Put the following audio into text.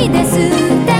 いです